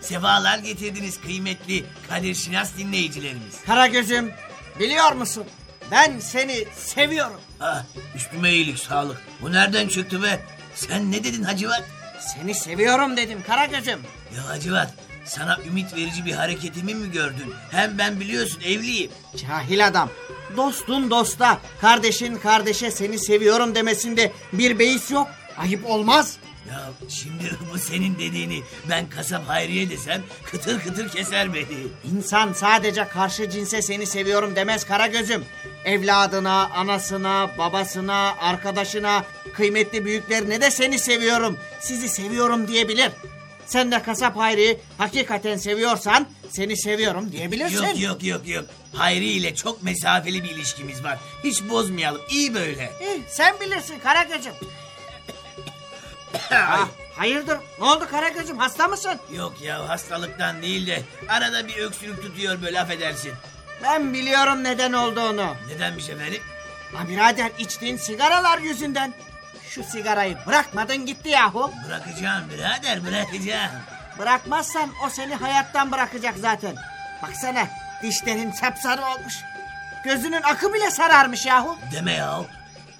Sefalar getirdiniz kıymetli Kadir Şinas dinleyicilerimiz. Karagöz'üm biliyor musun? Ben seni seviyorum. Ah, üstüme iyilik sağlık. Bu nereden çıktı be? Sen ne dedin Hacivat? Seni seviyorum dedim Karagöz'üm. Ya Hacivat sana ümit verici bir hareketimi mi gördün? Hem ben biliyorsun evliyim. Cahil adam. Dostun dosta, kardeşin kardeşe seni seviyorum demesinde bir beis yok. Ayıp olmaz. Ya şimdi bu senin dediğini ben kasap Hayriye desem kıtır kıtır keser beni. İnsan sadece karşı cinse seni seviyorum demez Karagöz'üm. Evladına, anasına, babasına, arkadaşına, kıymetli büyüklerine de seni seviyorum, sizi seviyorum diyebilir. Sen de kasap Hayri'yi hakikaten seviyorsan seni seviyorum diyebilirsin. Yok yok yok yok. Hayri ile çok mesafeli bir ilişkimiz var. Hiç bozmayalım. İyi böyle. İyi, sen bilirsin Karagöz'üm. Ah, hayırdır? Ne oldu Karagöz'üm? Hasta mısın? Yok ya hastalıktan değil de arada bir öksürük tutuyor böyle affedersin. Ben biliyorum neden olduğunu. Nedenmiş efendim? Ha birader içtiğin sigaralar yüzünden. Şu sigarayı bırakmadın gitti yahu. Bırakacağım birader bırakacağım. Bırakmazsan o seni hayattan bırakacak zaten. Baksana dişlerin sapsarı olmuş. Gözünün akı bile sararmış yahu. Deme ya.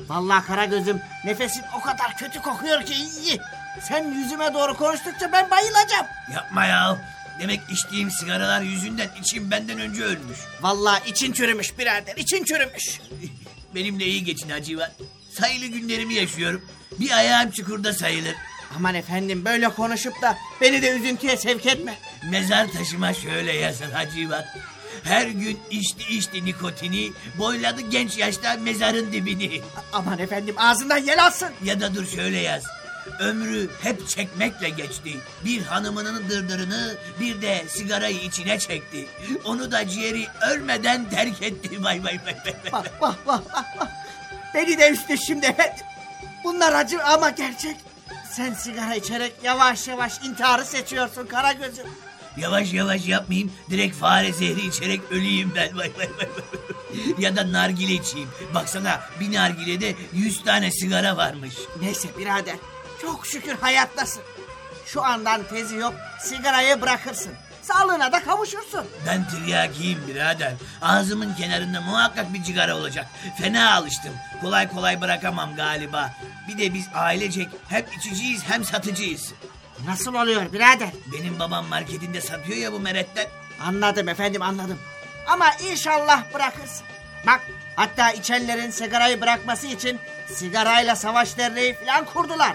Vallahi kara gözüm nefesin o kadar kötü kokuyor ki iyi. Sen yüzüme doğru konuştukça ben bayılacağım. Yapma ya. Demek içtiğim sigaralar yüzünden içim benden önce ölmüş. Vallahi için çürümüş birader için çürümüş. Benimle iyi geçin Hacivat. Sayılı günlerimi yaşıyorum. Bir ayağım çukurda sayılır. Aman efendim böyle konuşup da beni de üzüntüye sevk etme. Mezar taşıma şöyle yazın Hacivat. Her gün içti içti nikotini, boyladı genç yaşta mezarın dibini. Aman efendim ağzından yel alsın. Ya da dur şöyle yaz. Ömrü hep çekmekle geçti. Bir hanımının dırdırını bir de sigarayı içine çekti. Onu da ciğeri ölmeden terk etti. Vay vay vay vay. Vah vah vah vah. Beni de üstü şimdi efendim. Bunlar acı ama gerçek. Sen sigara içerek yavaş yavaş intiharı seçiyorsun kara gözüm. Yavaş yavaş yapmayayım. Direkt fare zehri içerek öleyim ben. Vay vay. vay. ya da nargile içeyim. Baksana bir nargilede yüz tane sigara varmış. Neyse birader çok şükür hayattasın. Şu andan tezi yok sigarayı bırakırsın. Sağlığına da kavuşursun. Ben tiryakiyim birader. Ağzımın kenarında muhakkak bir cigara olacak. Fena alıştım. Kolay kolay bırakamam galiba. Bir de biz ailecek hem içiciyiz hem satıcıyız. Nasıl oluyor birader? Benim babam marketinde satıyor ya bu meretten. Anladım efendim anladım. Ama inşallah bırakırsın. Bak hatta içenlerin sigarayı bırakması için sigarayla savaş derneği falan kurdular.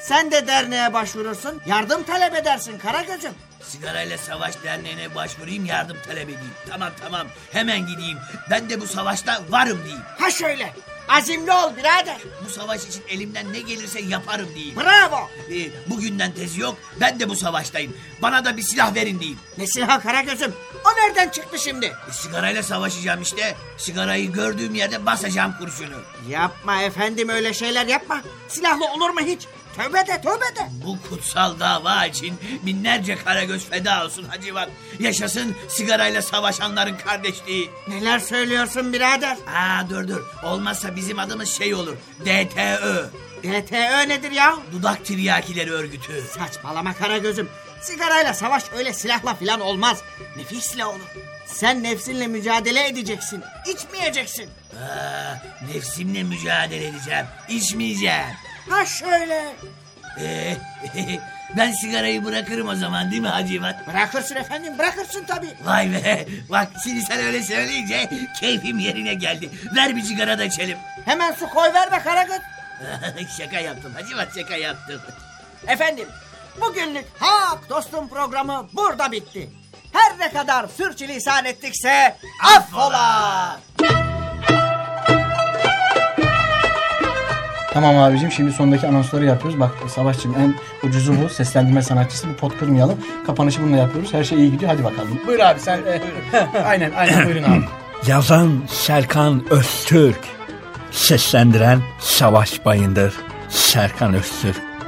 Sen de derneğe başvurursun, yardım talep edersin Karagöz'üm. Sigarayla Savaş Derneği'ne başvurayım yardım talep edeyim. Tamam tamam hemen gideyim. Ben de bu savaşta varım diyeyim. Ha şöyle, azimli ol birader. Bu savaş için elimden ne gelirse yaparım diyeyim. Bravo. Ee, bugünden tezi yok ben de bu savaştayım. Bana da bir silah verin diyeyim. Ne silahı Karagöz'üm? O nereden çıktı şimdi? E, sigarayla savaşacağım işte. Sigarayı gördüğüm yerde basacağım kurşunu. Yapma efendim öyle şeyler yapma. Silahlı olur mu hiç? Tövbe de tövbe de. Bu kutsal dava için binlerce karagöz feda olsun Hacivat. Yaşasın sigarayla savaşanların kardeşliği. Neler söylüyorsun birader? Aa dur dur. Olmazsa bizim adımız şey olur. DTÖ. DTÖ nedir ya? Dudak Tiryakileri Örgütü. Saçmalama Karagöz'üm. Sigarayla savaş öyle silahla filan olmaz. Nefisle olur. Sen nefsinle mücadele edeceksin. İçmeyeceksin. Aa, nefsimle mücadele edeceğim. İçmeyeceğim. Ha şöyle. Ee, ben sigarayı bırakırım o zaman değil mi Hacivat? Bırakırsın efendim bırakırsın tabii. Vay be bak şimdi sen öyle söyleyince keyfim yerine geldi. Ver bir sigara da içelim. Hemen su koy ver be Karagöz. şaka yaptım Hacivat şaka yaptım. Efendim bugünlük Hak Dostum programı burada bitti. Her ne kadar sürçülisan ettikse affola. Tamam abicim şimdi sondaki anonsları yapıyoruz. Bak Savaşçım en ucuzu bu. Seslendirme sanatçısı. Bu pot kırmayalım. Kapanışı bununla yapıyoruz. Her şey iyi gidiyor. Hadi bakalım. Buyur abi sen. e, aynen aynen buyurun abi. Yazan Serkan Öztürk. Seslendiren Savaş Bayındır. Serkan Öztürk.